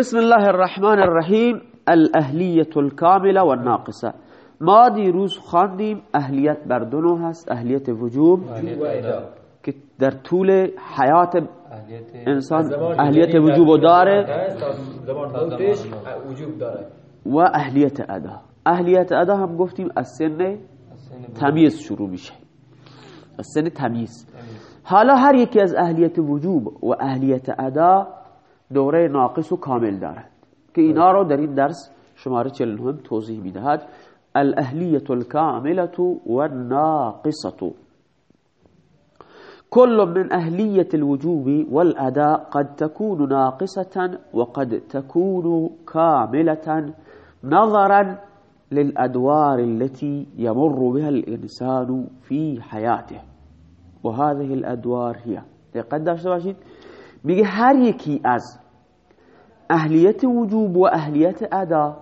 بسم الله الرحمن الرحیم الاهلیت الكامله والناقصه ما دیروز خواندیم اهلیت بر دو نوع هست اهلیت وجوب که در طول حیات انسان اهلیت وجوب وجوب داره و اهلیت ادا. اهلیت ادا هم گفتیم از سن تمیز شروع میشه. از سن تمیز. حالا هر یکی از اهلیت وجوب و اهلیت ادا دوره ناقص و کامل دارد. که اینا رو در این درس شماره 49 توضیح میدهد. الاهلیت الكاملة والناقصة. كل من أهلية الوجوب والأداء قد تكون ناقصة وقد تكون كاملة نظرا للأدوار التي يمر بها الإنسان في حياته. وهذه الأدوار هي. قد داشته باشید؟ میگه هر یکی از اهلیت وجوب و اهلیت ادا.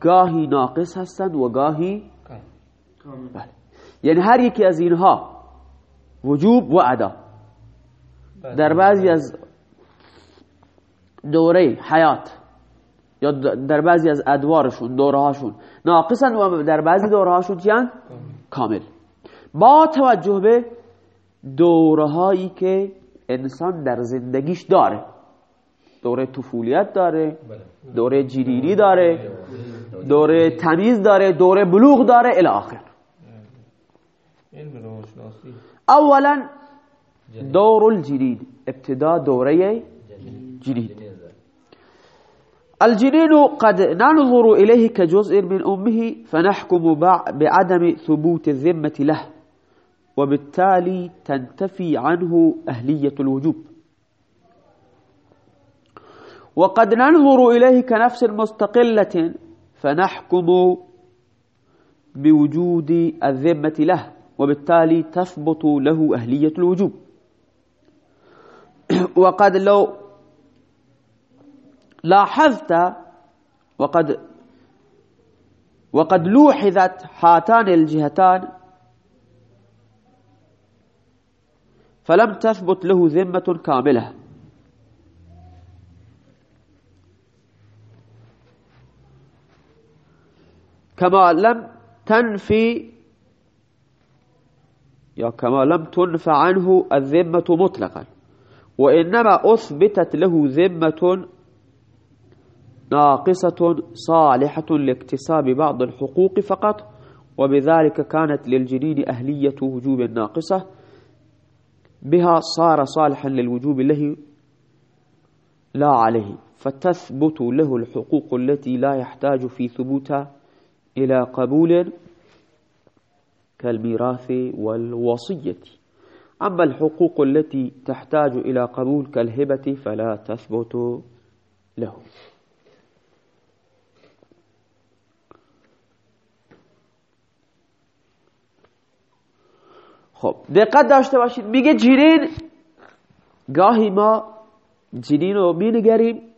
گاهی ناقص هستند و گاهی بله. یعنی هر یکی از اینها وجوب و ادا. در بعضی از دوره حیات یا در بعضی از ادوارشون دوره هاشون ناقصن و در بعضی دوره هاشون چیان؟ کامل. با توجه به دوره هایی که انسان در زندگیش داره. دوره طفولیت داره دوره جیرینی داره دوره تمیز داره دوره بلوغ داره الی آخر. اولا دور الجنين ابتداء دوره جنين الجنين قد ننظر إليه كجزء من أمه فنحكم بعدم ثبوت الذمة له وبالتالي تنتفي عنه أهلية الوجوب. وقد ننظر إليه كنفس مستقلة فنحكم بوجود الذمة له وبالتالي تثبت له أهلية الوجوب. وقد لو لاحظت وقد وقد لوحظت هاتان الجهتان فلم تثبت له ذمة كاملة. كما لم تنفي يا كما لم تنف عنه الذمة مطلقا. وإنما أثبتت له ذمة ناقصة صالحة لاكتساب بعض الحقوق فقط. وبذلك كانت للجنين أهلية وجوب ناقصة. بها صار صالحا للوجوب له لا عليه. فتثبت له الحقوق التي لا يحتاج في ثبوتها. إلى قبول كالميراث والوصية. أما الحقوق التي تحتاج إلى قبول كالهبة فلا تثبت له. خب دقت داشته باشید. میگه جنین گاهی ما جنین رو مینگریم.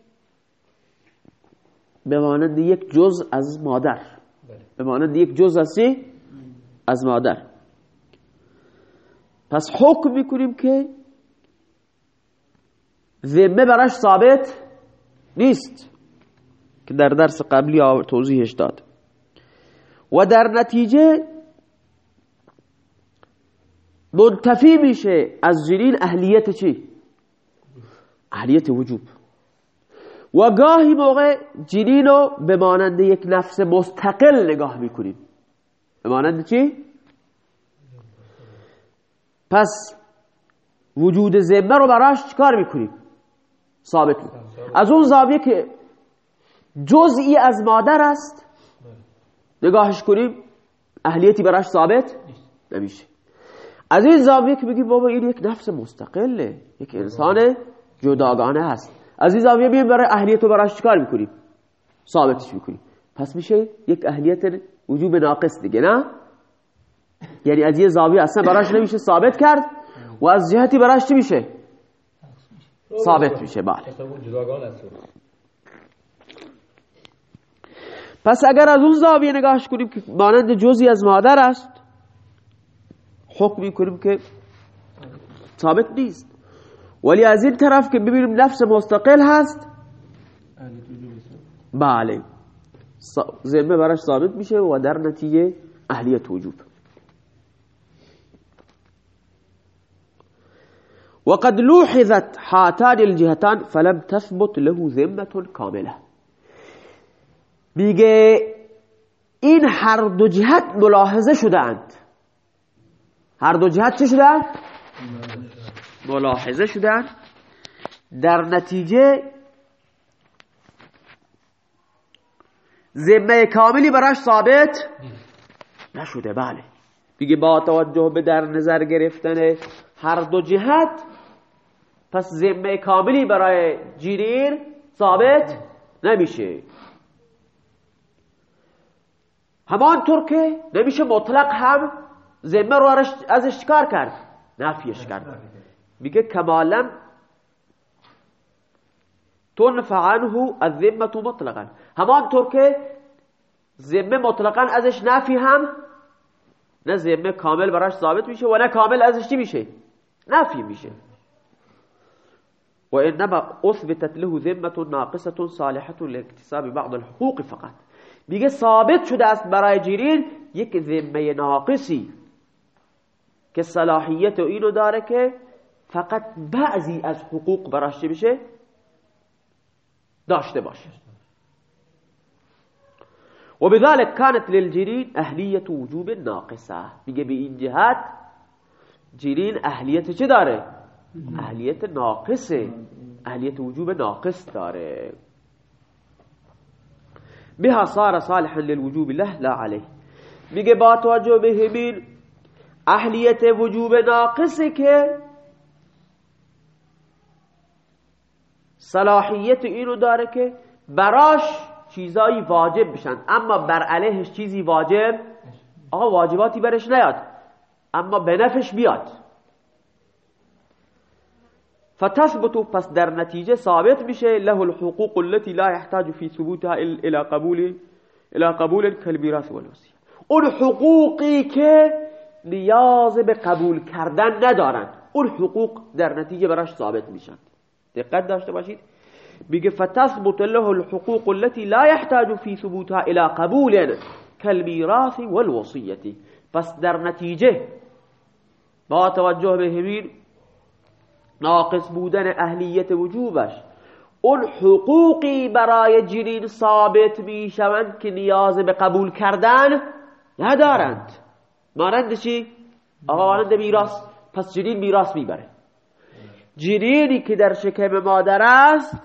به مانند یک جز از مادر. به مانند یک جز از از مادر. پس حکم می‌کنیم که ذمه براش ثابت نیست که در درس قبلی توضیحش داد. و در نتیجه منتفی میشه از جنین اهلیت چی؟ اهلیت وجوب. و گاهی موقع جنین رو به مانند یک نفس مستقل نگاه می‌کنیم به مانند چی؟ پس وجود ذمه رو براش چکار می‌کنیم؟ ثابت از اون زاویه که جزئی از مادر است نگاهش کنیم اهلیتی براش ثابت نمیشه از این زاویه که بگیم بابا این یک نفس مستقله یک انسان جداگانه هست از این زاویه بیم برای اهلیت رو براش چکار می‌کنیم؟ ثابتش می‌کنیم. پس میشه یک اهلیت وجوب ناقص دیگه نه؟ یعنی از یه زاویه اصلا براش نمیشه ثابت کرد و از جهتی براش چی میشه؟ ثابت میشه بله. پس اگر از اون زاویه نگاهش کنیم که مانند جزی از مادر است حکم می‌کنیم که ثابت نیست. ولی از این طرف که ببینیم نفس مستقل هست بله. ذمه براش ثابت میشه و در نتیجه اهلیت وجوب وقد لوحظت هاتان الجهتان فلم تثبت له ذمه كامله میگه این هر دو جهت ملاحظه شدند هر دو جهت چه شدند ملاحظه شدند در نتیجه ذمه کاملی براش ثابت نشده. بله. میگه با توجه به در نظر گرفتن هر دو جهت پس ذمه کاملی برای جیریر ثابت نمیشه. همانطور که نمیشه مطلق هم ذمه رو ازش کار کرد؟ نفیش کرد. میگه کمالا تنفع عنه الذمه مطلقا. همانطور که ذمه مطلقا ازش نفی هم نه ذمه کامل براش ثابت میشه و نه کامل ازش چی میشه؟ نفی میشه. و انما اثبتت له ذمه ناقصه صالحه لاكتساب بعض الحقوق فقط. میگه ثابت شده است برای جیرین یک ذمه ناقصی که صلاحیت اینو داره که فقط بعضی از حقوق براش چی بشه داشته باشه. و بذلك كانت للجرين اهلیت وجوب ناقصه. میگه به این جهت جرین اهلیت چه داره؟ اهلیت ناقصه. اهلیت وجوب ناقص داره. بها صار صالحا للوجوب له لا عليه میگه با توجه به همین اهلیت وجوب ناقصه که صلاحیت اینو داره که براش چیزایی واجب بشن. اما بر علیهش چیزی واجب آقا واجباتی برش نیاد. اما به نفش بیاد. فتثبت پس در نتیجه ثابت میشه له الحقوق التي لا يحتاج في ثبوتها الى قبول الى قبول كالميراث والوصيه اون حقوقی که نیاز به قبول کردن ندارند اون حقوق در نتیجه براش ثابت میشن. دقت داشته باشید. میگه فتثبت له الحقوق التي لا يحتاج في ثبوتها الى قبول كالميراث والوصيه پس در نتیجه با توجه به همین ناقص بودن اهلیت وجوبش اون حقوقی برای جنین ثابت می‌شوند که نیاز به قبول کردن ندارند. مانند چی؟ آقا مانند میراث. پس جنین میراث می‌بره. جنینی که در شکم مادر است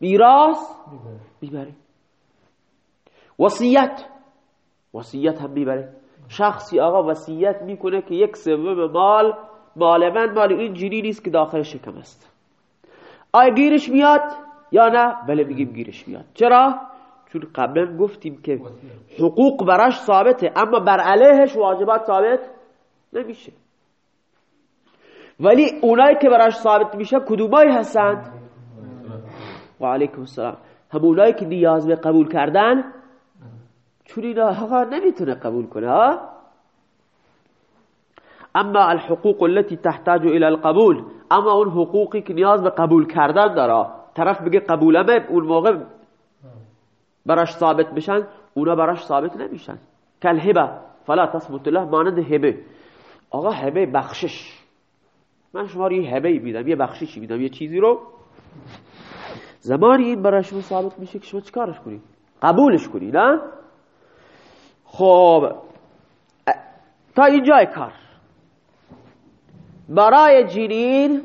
میراث می‌بره. وصیت وصیت هم می‌بره. شخصی آقا وصیت می‌کنه که یک سوم مال مال من مال این جنی نیست که داخل شکم است. آیا گیرش میاد یا نه؟ بله میگیم گیرش میاد. چرا؟ چون قبلا گفتیم که حقوق براش ثابته اما بر علیهش واجبات ثابت نمیشه. ولی اونایی که براش ثابت میشه کدومایی هستند و علیکم السلام همونایی که نیاز به قبول کردن؟ چون اینا نمی‌تونه قبول کنه ها؟ اما الحقوق التي تحتاج الى القبول اما اون حقوقی که نیاز به قبول کردن داره. طرف بگه قبولمه اون موقع براش ثابت بشن اونا براش ثابت نمیشن. کل هبه فلا تثبت له مانند هبه. آقا هبه بخشش. من شما یه هبه میدم یه بخششی میدم یه چیزی رو. زمانی این برای شما ثابت میشه که شما چیکارش کنید قبولش کنید نه؟ خب تا اینجای کار. برای جنین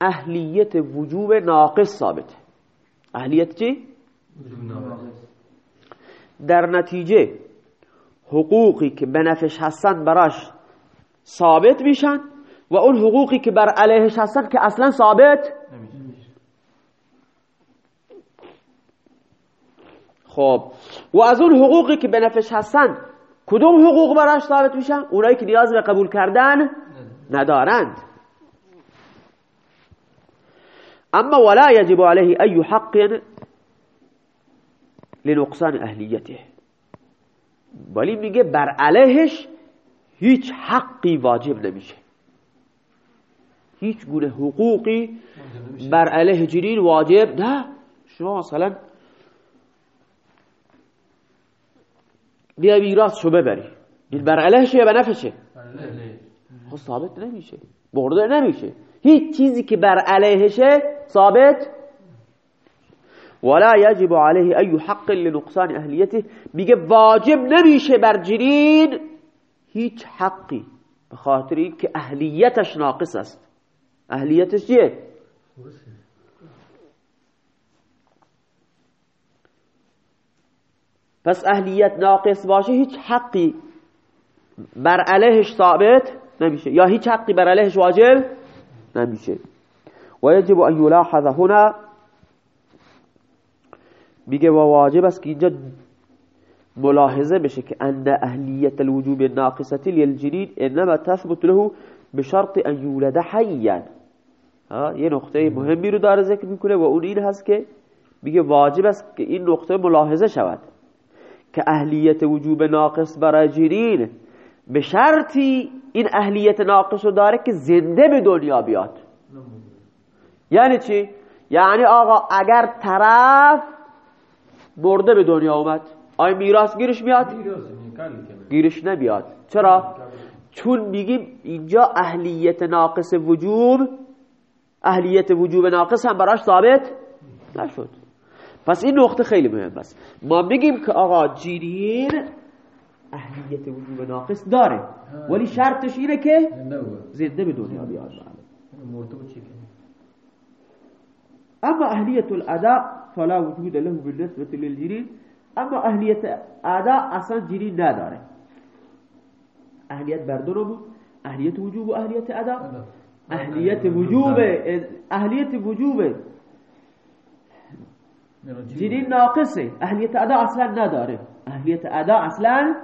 اهلیت وجوب ناقص ثابته. اهلیت چی؟ در نتیجه حقوقی که به نفش هستن براش ثابت میشن. و اون حقوقی که بر علیهش هستن که اصلا ثابت؟ خب. و از اون حقوقی که به نفش هستن کدوم حقوق براش ثابت میشن؟ اونایی که نیاز به قبول کردن ندارند. اما ولا يجب عليه اي حق لنقصان اهلیته. ولی میگه بر علیهش هیچ حقی واجب نمیشه. هیچ گونه حقوقی بر علیه جنین واجب نه. شما مثلا بیا میراث شو ببری. این بر علیهش یا نفشه خب ثابت نمیشه. برده نمیشه. هیچ چیزی که بر علیهشه ثابت؟ ولا یجب عليه أي حق لنقصان اهلیته. میگه واجب نمیشه بر جریل هیچ حقی. به خاطر که اهلیتش ناقص است. اهلیتش چیه؟ پس اهلیت ناقص باشه هیچ حقی بر علیهش ثابت نمیشه. یا هیچ حقی بر علیهش واجب نمیشه. و یجب ان یلاحظ هنا. میگه و واجب است که اینجا ملاحظه بشه که ان اهلیت الوجوب ناقصة للجنین انما تثبت له بشرط ان یولد حیا. یه نقطه مهمی رو داره ذکر می‌کنه و اون این هست که میگه واجب است که این نقطه ملاحظه شود که اهلیت وجوب ناقص برای جنین به شرطی این اهلیت ناقص رو داره که زنده به دنیا بیاد یعنی چی؟ یعنی آقا اگر طرف برده به دنیا اومد آیا میراث گیرش میاد؟ گیرش نمیاد چرا؟ چون میگیم اینجا اهلیت ناقص وجوب اهلیت وجوب ناقص هم براش ثابت نشد. پس این نقطه خیلی مهم است. ما میگیم که آقا جیرین اهلیت وجوب ناقص داره. ولی شرطش اینه که زنده به دنیا بیاد. اما اهلیت الاداء فلا وجود له بالنسبه للجنين اما اهلیت اداء اصلا جنین نداره. اهلیت بر دو اهلیت وجوب و اهلیت اداء اهلیت وجوب اهلیت وجوب جنین ناقصه. اهلیت ادا اصلا نداره. اهلیت ادا اصلا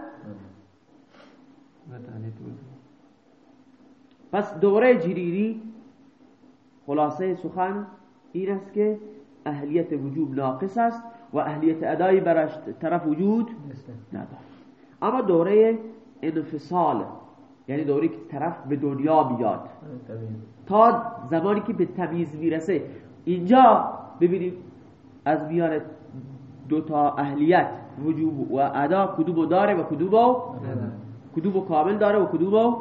پس دوره جریری خلاصه سخن این است که اهلیت وجوب ناقص است و اهلیت ادایی براش طرف وجود نداره. اما دوره انفصال یعنی دوره که طرف به دنیا بیاد تا زمانی که به تمیز می‌رسه. اینجا ببینید از میان دو تا اهلیت وجوب و ادا کدومو داره و کدومو کدومو کامل داره و کدومو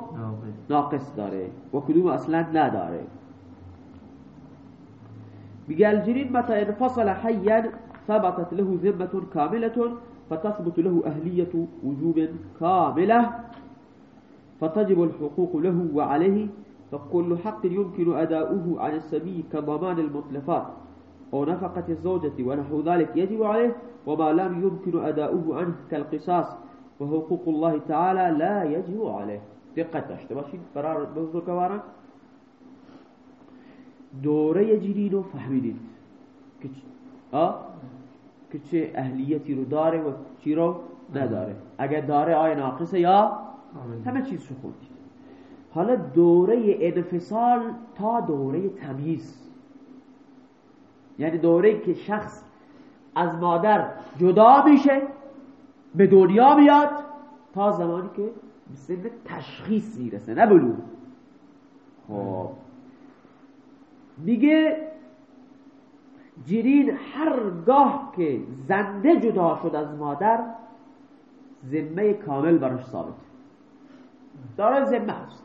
ناقص. داره و کدومو اصلا نداره. میگه الجنین متى انفصل حیا ثبتت له ذمة كاملة فتثبت له أهلية وجوب كاملة فتجب الحقوق له وعليه فكل حق يمكن أداؤه عن السبي كضمان المطلفات أو نفقة الزوجة ونحو ذلك يجب عليه وما لم يمكن أداؤه عنه كالقصاص. وحقوق الله تعالى لا يجب عليه. دقت داشته باشید فرار. بزرگواران دوره جنین رو فهمیدید که چه اهلیتی رو داره و چی رو نداره اگر داره آیا ناقصه یا همه چیز رو حالا دوره انفصال تا دوره تمیز یعنی دوره که شخص از مادر جدا میشه به دنیا میاد تا زمانی که به سن تشخیص می‌رسه. نه بلو. خب. میگه جرین هرگاه که زنده جدا شد از مادر ذمه کامل براش ثابت داره ذمه هست.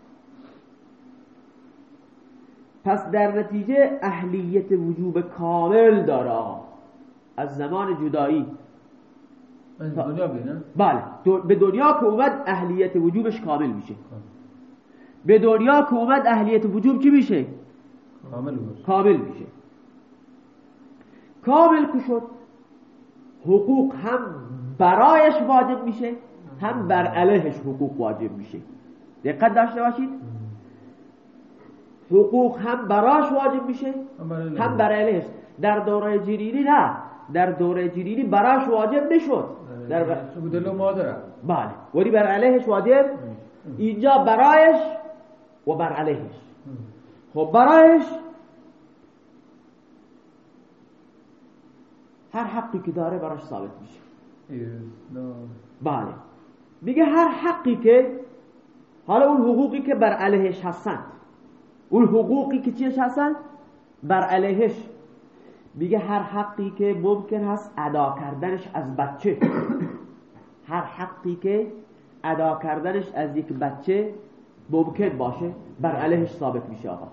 پس در نتیجه اهلیت وجوب کامل داره از زمان جدایی. دنیا بله. به دنیا که اومد اهلیت وجوبش کامل میشه. به دنیا که اومد اهلیت وجوب چی میشه؟ کامل کامل میشه. کامل که شد حقوق هم برایش واجب میشه. هم بر علیهش حقوق واجب میشه. دقت داشته باشید. حقوق هم براش واجب میشه هم بر علیهش. در دوره جریری نه. در دوره جریری براش واجب نشد. در مادر بله. ولی بر علیهش واجب اینجا برایش و بر علیهش. خب برایش هر حقی که داره براش ثابت میشه. بله. میگه هر حقی که حالا اون حقوقی که بر علیهش هستند اون حقوقی که چیش هستند بر علیهش. میگه هر حقی که ممکن هست ادا کردنش از بچه. هر حقی که ادا کردنش از یک بچه ممکن باشه. بر علیهش ثابت میشه آقا.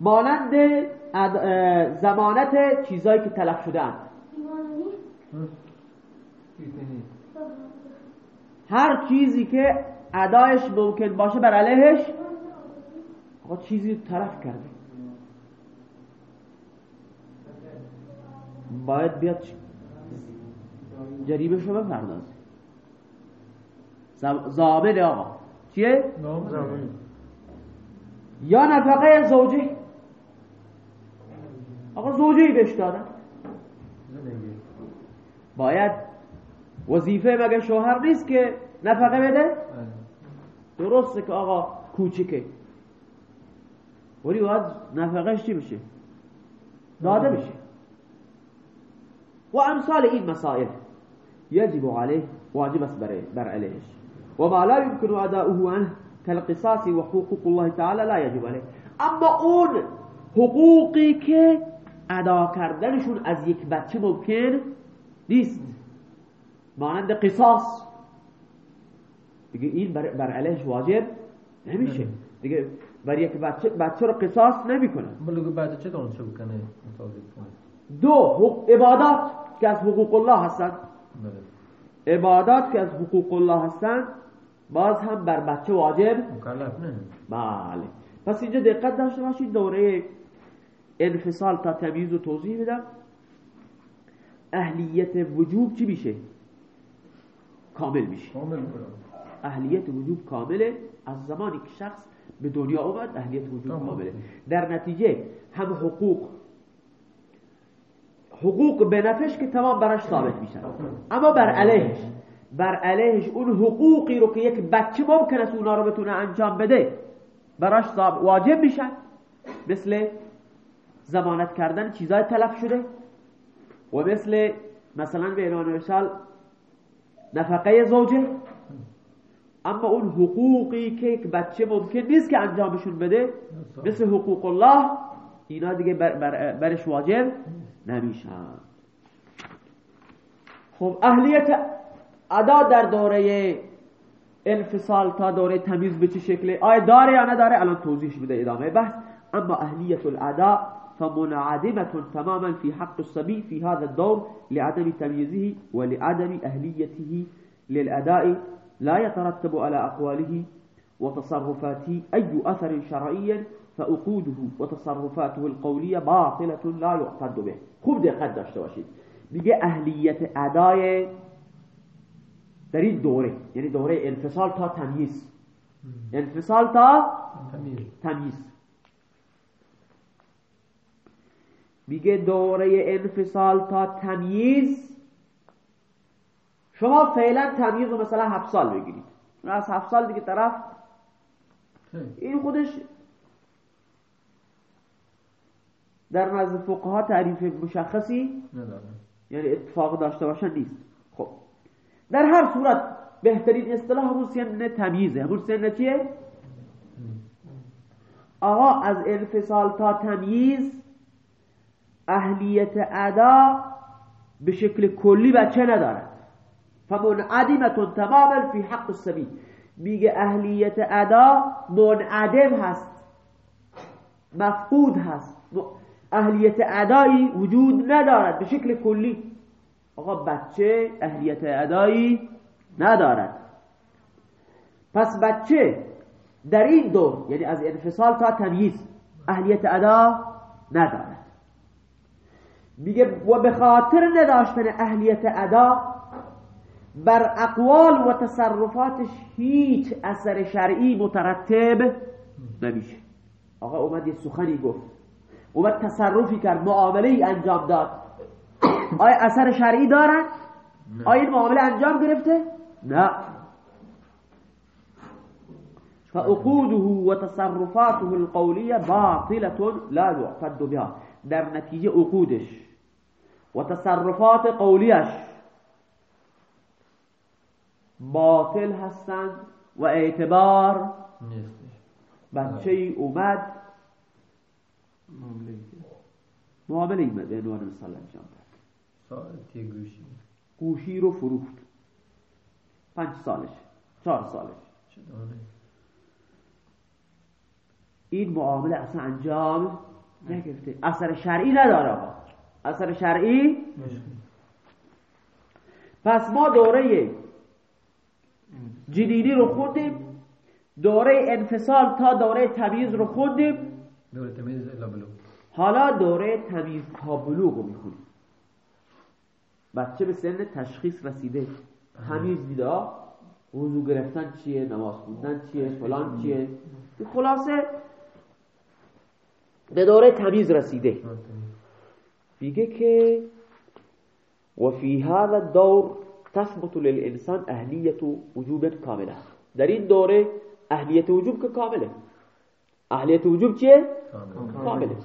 مانند زمانت چیزایی که تلف شده هر چیزی که ادایش ممکن باشه بر علیهش آقا چیزی طرف کرده. باید بیاد جریبش رو بپردازه. زامن آقا. چیه؟ یا نفقه زوجه. آقا زوجه بهش دادن. باید وظیفه مگه شوهر نیست که نفقه بده؟ درسته که آقا کوچیکه. ولی باید نفقهش چی بشه؟ داده بشه. و امثال این مسائل يجب عليه واجب بر عليهش وما لا يمكن أداؤه عنه كالقصاص وحقوق الله تعالى لا يجب عليه اما اون حقوقی که ادا کردنشون از یک بچه ممکن نیست. مانند قصاص. دیگه این بر, بر علیهش واجب نمیشه. دیگه بر یک بچه بچه رو قصاص نمی‌کنه بلکه بعد چه دون چه بکنه دو عبادات که از حقوق الله هستند بله. عبادات که از حقوق الله هستند باز هم بر بچه واجب مکلف نه. بله. پس اینجا دقت داشته باشید دوره انفصال تا تمیز و توضیح بدم اهلیت وجوب چی میشه؟ کامل میشه اهلیت وجوب کامله. از زمانی که شخص به دنیا اومد اهلیت وجوب کامله. در نتیجه هم حقوق حقوق به نفش که تمام براش ثابت میشن. اما بر علیهش بر علیهش اون حقوقی رو که یک بچه ممکن است اونا رو بتونه انجام بده براش واجب میشن. مثل زمانت کردن چیزای تلف شده و مثل مثلا به عنوان مثال نفقه زوجه. اما اون حقوقی که یک بچه ممکن نیست که انجامشون بده مثل حقوق الله اینا دیگه بر بر برش واجب نمیشن. خب اهلیت ادا در دوره انفصال تا دوره تمیز به چه شکله آیا داره یا نداره؟ الان توضیح بده ادامه بحث. أما اهلیت الادا فمنعدمة تماما في حق الصبي في هذا الدور لعدم تمييزه ولعدم أهليته للأداء لا يترتب على أقواله وتصرفاته أي أثر شرعي فأقوده وتصرفاته القولية باطلة لا يعتد به. خوب دقت داشته باشید. میگه اهلیت ادای در این دوره یعنی دوره انفصال تا تمیز. انفصال تا تمیز. میگه دوره انفصال تا تمیز. شما فعلا تمیز رو مثلا هفت سال بگیرید. از هفت سال دیگه طرف این خودش در نزد فقها تعریف مشخصی یعنی اتفاق داشته باشن نیست. خب. در هر صورت بهترین اصطلاح همون سن تمیزه. همون سن چیه؟ آقا از انفصال تا تمیز اهلیت ادا به شکل کلی بچه ندارد فمنعدمتون تماما فی حق السبی میگه اهلیت ادا منعدم هست. مفقود هست. اهلیت ادایی وجود ندارد به شکل کلی. آقا بچه اهلیت ادایی ندارد. پس بچه در این دور یعنی از انفصال تا تمییز اهلیت ادا ندارد. میگه و به خاطر نداشتن اهلیت ادا بر اقوال و تصرفاتش هیچ اثر شرعی مترتب نمیشه. آقا اومد یه سخنی گفت اومد تصرفی کرد معامله ای انجام داد. آیا اثر شرعی دارن؟ آیا این معامله انجام گرفته؟ نه. فعقوده وتصرفاته القولية باطلة لا يعتد بها. در نتیجه عقودش و تصرفات قولیش باطل هستند و اعتبار بچه ای اومد. معامله ای به عنوان مثال انجام داد. گوشی. گوشی رو فروخت. پنج سالش چهار سالش. دانه این معامله اصلا انجام نگرفته. اثر شرعی نداره آقا. اثر شرعی؟ پس ما دوره جنینی رو خوندیم دوره انفصال تا دوره تمیز رو خوندیم دوره تمیز حالا دوره تمیز تا بلوغ رو می‌خونیم. بچه به سن تشخیص رسیده. تمیز دیده وضو گرفتن چیه؟ نماز خوندن چیه؟ فلان چیه؟ خلاصه به دوره تمیز رسیده. میگه که وفي هذا الدور تثبت للإنسان أهلية وجوب كاملة. در این دوره اهلیت وجوب که کامله اهلیت وجوب چیه؟ كاملة.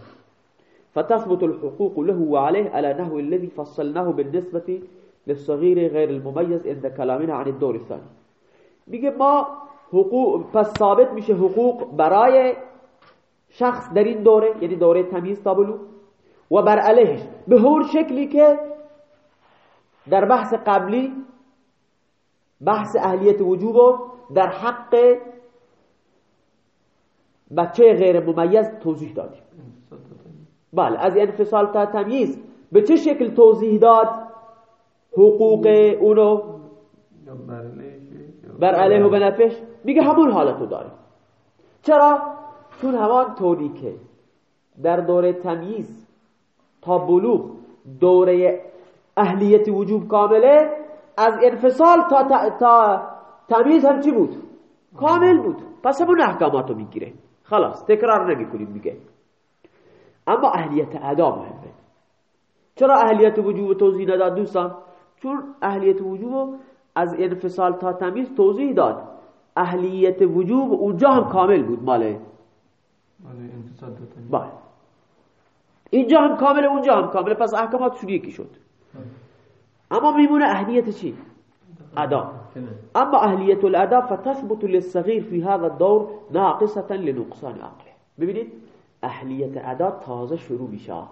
فتثبت الحقوق له وعليه على نحو الذي فصلناه بالنسبة للصغير غير المميز عند كلامنا عن الدور الثاني. میگه ما حقوق پس ثابت میشه حقوق برای شخص در این دوره یعنی دوره تمیز تا بلوغ. و بر علیهش. به هر شکلی که در بحث قبلی بحث اهلیت وجوب در حق بچه غیر ممیز توضیح دادیم. بله از انفصال تا تمییز به چه شکل توضیح داد؟ حقوق اونو؟ بر علیه و بنفش میگه همون حالتو داره چرا؟ چون همان طوری که در دوره تمییز تا بلوغ دوره اهلیت وجوب کامله از انفصال تا, تا, تا تمیز هم چی بود؟ کامل بود. پس همون احکاماتو می‌گیره. خلاص تکرار نمی میگه اما اهلیت ادا مهمه. چرا اهلیت وجوب توضیح نداد دوستان؟ چون اهلیت وجوب از انفصال تا تمیز توضیح داد. اهلیت وجوب اونجا هم کامل بود ماله. بله. اینجا هم کامل اونجا هم کامل. پس احکاماتشون یکی شد. اما میمونه اهلیت چی؟ ادا. اما اهلیت الادا فتثبت للصغير في هذا الدور ناقصة لنقصان عقله. ببینید اهلیت ادا تازه شروع میشه.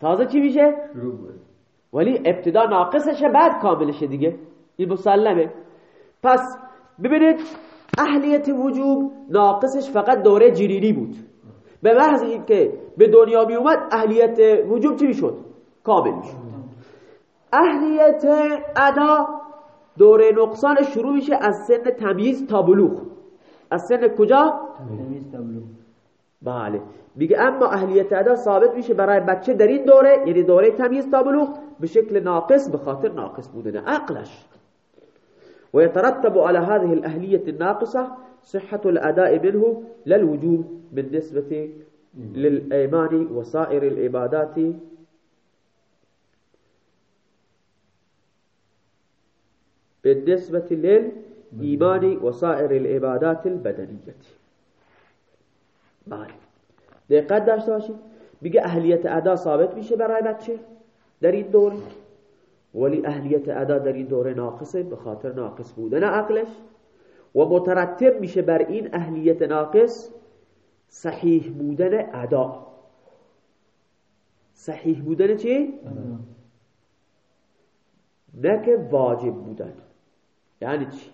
تازه چی میشه؟ ولی ابتدا ناقصشه بعد کاملشه دیگه. این مسلمه. پس ببینید اهلیت وجوب ناقصش فقط دوره جنینی بود. به محض اینکه به دنیا می اومد اهلیت وجوب چی می‌شد؟ کامل می‌شد. اهلیت ادا دوره نقصان شروع میشه از سن تمیز تا بلوغ. از سن کجا؟ تمیز تا بلوغ. بله. میگه اما اهلیت ادا ثابت میشه برای بچه در این دوره یعنی دوره تمیز تا بلوغ به شکل ناقص به خاطر ناقص بودن عقلش. ويترتب على هذه الأهلية الناقصة صحة الأداء منه للوجوب بالنسبة للإيمان وسائر العبادات. بالنسبة للإيمان وسائر العبادات البدنية. بله. دقت داشته باشید میگه اهلیت ادا ثابت میشه برای بچه در این دوره. ولی اهلیت ادا در ناقصه به خاطر ناقص بودن عقلش. و مترتب میشه بر این اهلیت ناقص صحیح بودن ادا صحیح بودن چی؟ نه که واجب بودن یعنی چی؟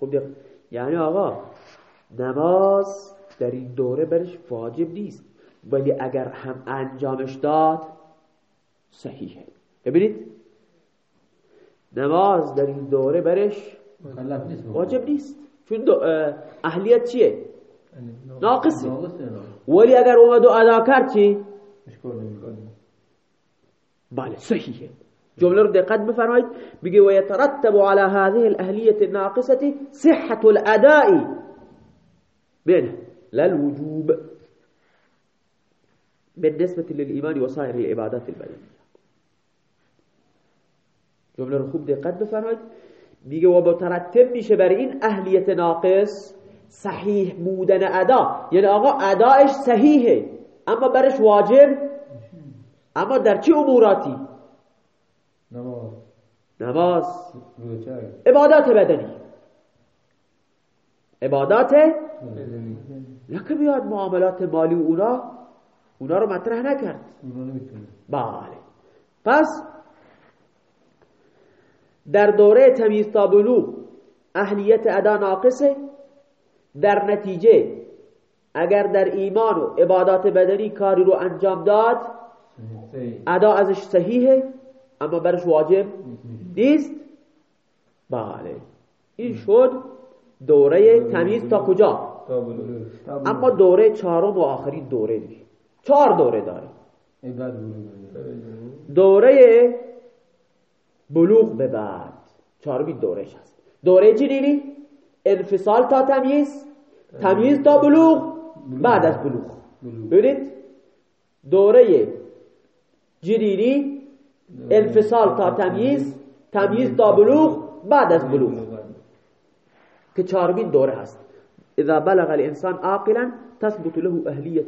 خب. یعنی آقا نماز در این دوره برش واجب نیست ولی اگر هم انجامش داد صحیحه ببینید نماز در این دوره برش واجب نیست. چون آه، اهلیت چیه؟ ناقصه. ولی اگر اومد و ادا کرد چی؟ بله صحیحه. جمله رو دقت بفرمایید. میگه و یترتب على هذه الاهلیه الناقصة صحة الأداء. منه لا الوجوب بالنسبة للإيمان وسائر العبادات البدنيه جمله رو خوب دقت بفرمایید. میگه و مترتب میشه بر این اهلیت ناقص صحیح بودن ادا. یعنی آقا ادایش صحیحه اما برش واجب؟ اما در چه اموراتی؟ نماز. نماز. عبادات بدنی. عبادات بدنی. لکه بیاد معاملات مالی و اونا؟ اونا رو مطرح نکرد. بله. پس در دوره تمیز تا بلوغ اهلیت ادا ناقصه در نتیجه اگر در ایمان و عبادات بدنی کاری رو انجام داد ادا ازش صحیحه اما برش واجب نیست؟ بله. این شد دوره تمیز تا کجا؟ اما دوره چهارم و آخرین دوره دیگه. چهار دوره داره. دوره بلوغ به بعد. چهارمین دورهش هست. دوره چی دیدی؟ انفصال تا تمیز. تمیز تا بلوغ بعد از بلوغ. بلوغ. ببینید؟ دوره جنینی انفصال تا تمیز تمیز تا بلوغ بعد از بلوغ. که چهارمین دوره هست. اذا بلغ الانسان عاقلا تثبت له اهلیه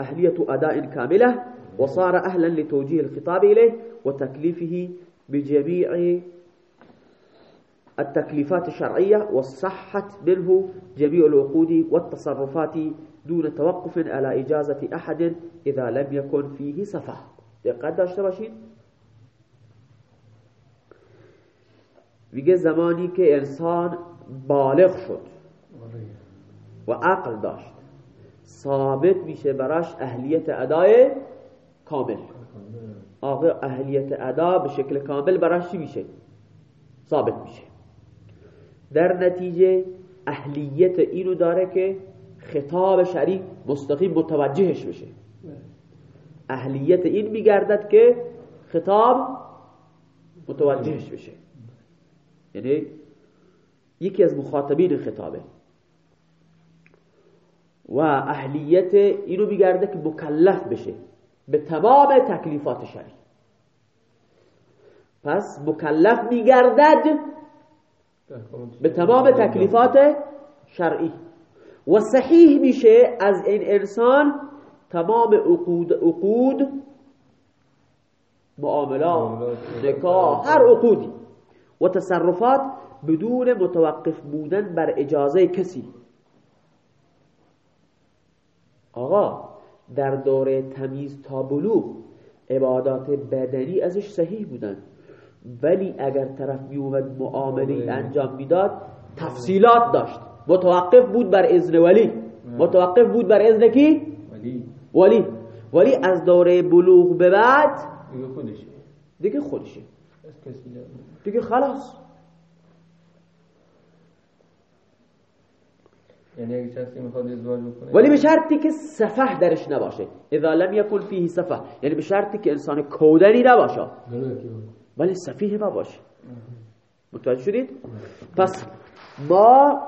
اهلیه اداء كامله وصار أهلا لتوجيه الخطاب اليه وتكليفه بجميع التكليفات الشرعية وصحت منه جميع العقود والتصرفات دون توقف على إجازة أحد إذا لم يكن فيه سفه. دقت داشته باشید میگه زمانی که بالغ شد و عقل داشت ثابت میشه براش اهلیت ادای کامل. آقا اهلیت ادا به شکل کامل براش چی میشه؟ ثابت میشه. در نتیجه اهلیت اینو داره که خطاب شریع مستقیم متوجهش بشه. اهلیت این میگردد که خطاب متوجهش بشه. یعنی یکی از مخاطبین خطابه. و اهلیت اینو میگرده که مکلف بشه. به تمام تکلیفات شرعی پس مکلف میگردد به تمام تکلیفات شرعی. و صحیح میشه از این انسان تمام عقود عقود معاملات نکاح هر عقودی. و تصرفات بدون متوقف بودن بر اجازه کسی. آقا در دوره تمیز تا بلوغ عبادات بدنی ازش صحیح بودن. ولی اگر طرف میومد معامله انجام می‌داد تفصیلات داشت. متوقف بود بر اذن ولی. متوقف بود بر اذن کی؟ ولی. ولی. ولی از دوره بلوغ به بعد دیگه خودشه. دیگه خلاص. یعنی اگه کسی می‌خواد ازدواج بکنه ولی به شرطی که سفه درش نباشه. اذا لم یکن فیه سفه یعنی به شرطی که انسان کودنی نباشه. ولی سفیه نباشه. متوجه شدید؟ پس ما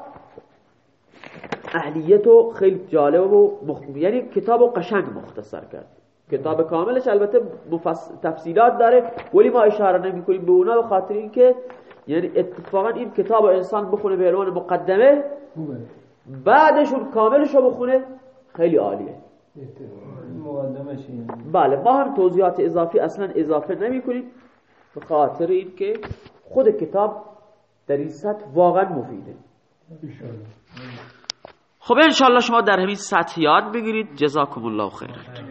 اهلیتو خیلی جالب و مخ... یعنی کتاب و قشنگ مختصر کرد. کتاب کاملش البته مفص... تفصیلات داره ولی ما اشاره نمی کنیم به اونا به خاطر اینکه یعنی اتفاقا این کتاب انسان بخونه به عنوان مقدمه. بعدشون کاملش رو بخونه خیلی عالیه. این بله ما هم توضیحات اضافی اصلا اضافه نمی کنیم به خاطر اینکه خود کتاب در این سطح واقعا مفیده. خب انشالله شما در همین سطح یاد بگیرید. جزاکم الله خیر